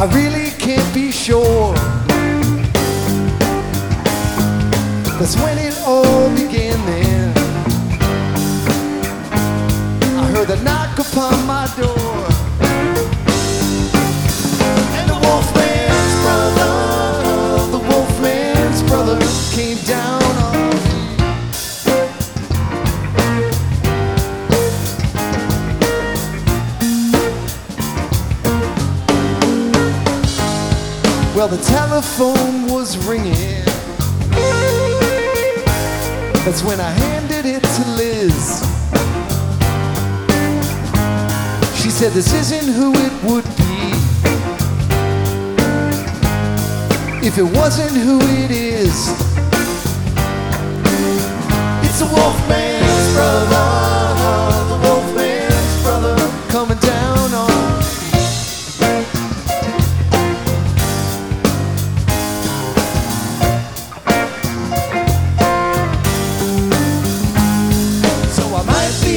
I really can't be sure. That's when it all began then. I heard a knock upon my door. And the wolfman's brother, the wolfman's brother came down Well, the telephone was ringing. That's when I handed it to Liz. She said, This isn't who it would be. If it wasn't who it is, it's a Wolfman's brother.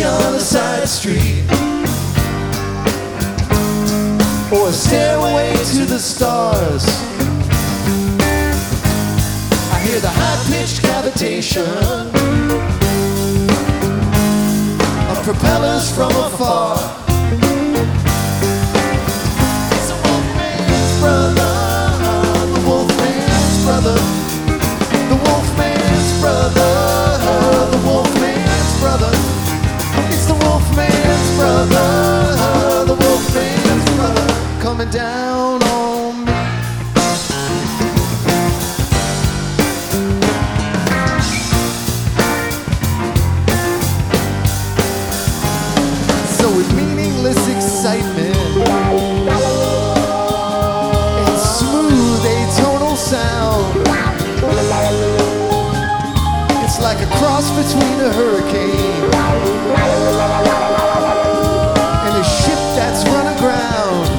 On a side street or a stairway to the stars. I hear the high pitched cavitation of propellers from afar. Cross between a hurricane and a ship that's run aground.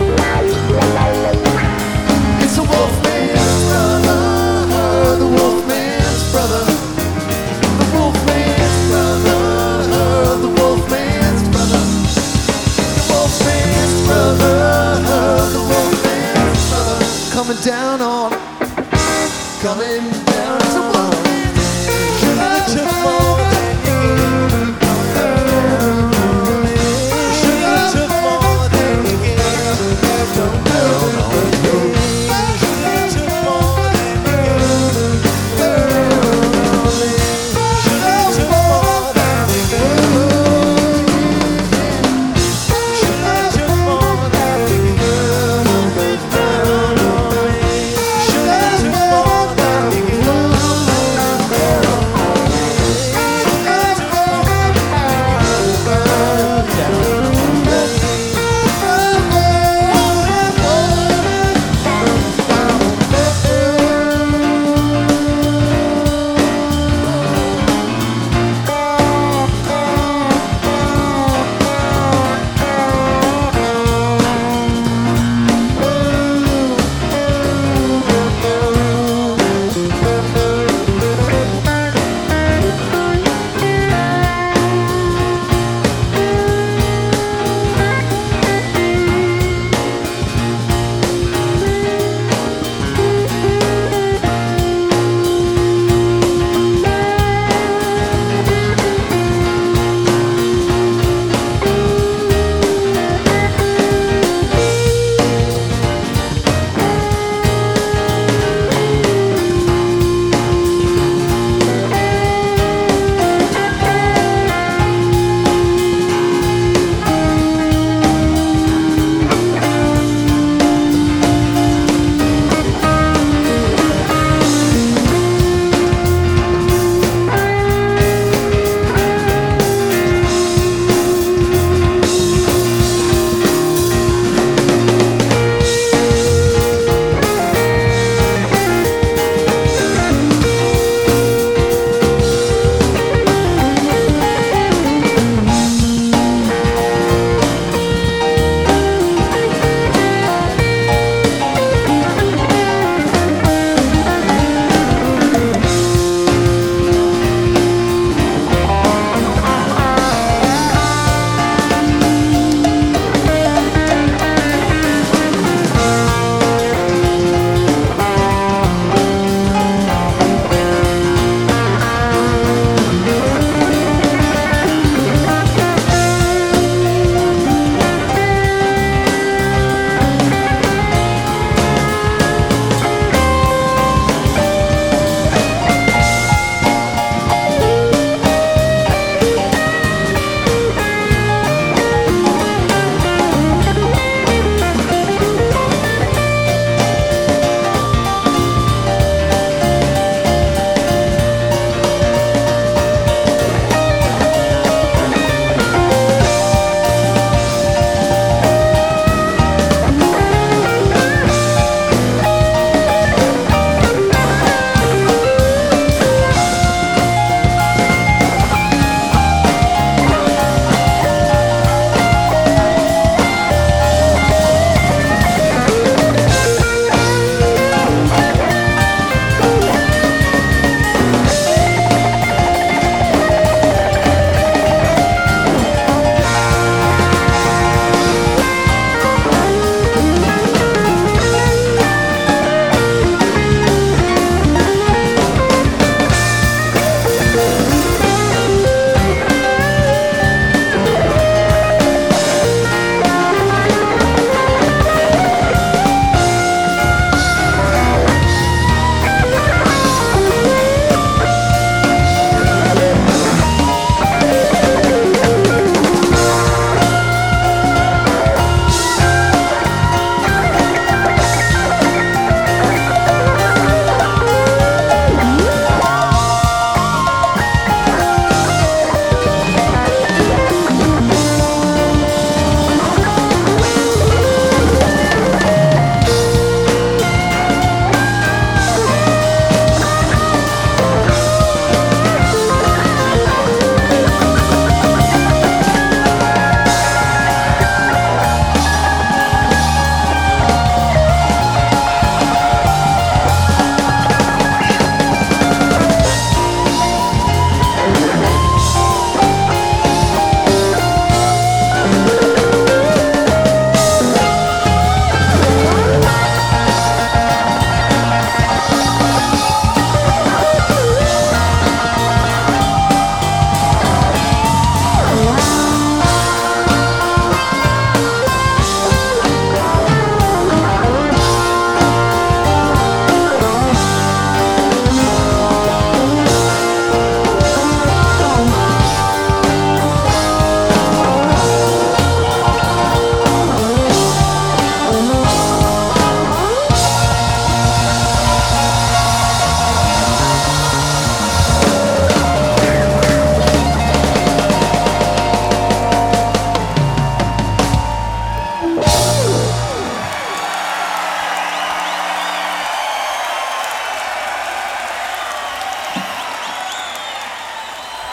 It's the Wolfman's brother, the Wolfman's brother, the Wolfman's brother, the Wolfman's brother, the Wolfman's brother, the Wolfman's brother, coming down on, coming beautiful.